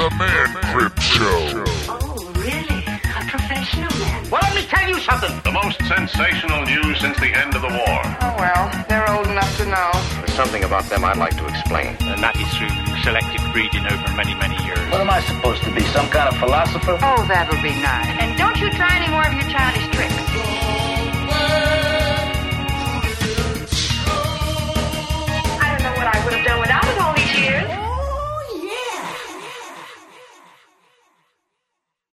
The Man Crib Show. Oh, really? A professional man. Well, let me tell you something. The most sensational news since the end of the war. Oh, well, they're old enough to know. There's something about them I'd like to explain. And that is through selective breeding over many, many years. What am I supposed to be, some kind of philosopher? Oh, that'll be nice. And don't you try any.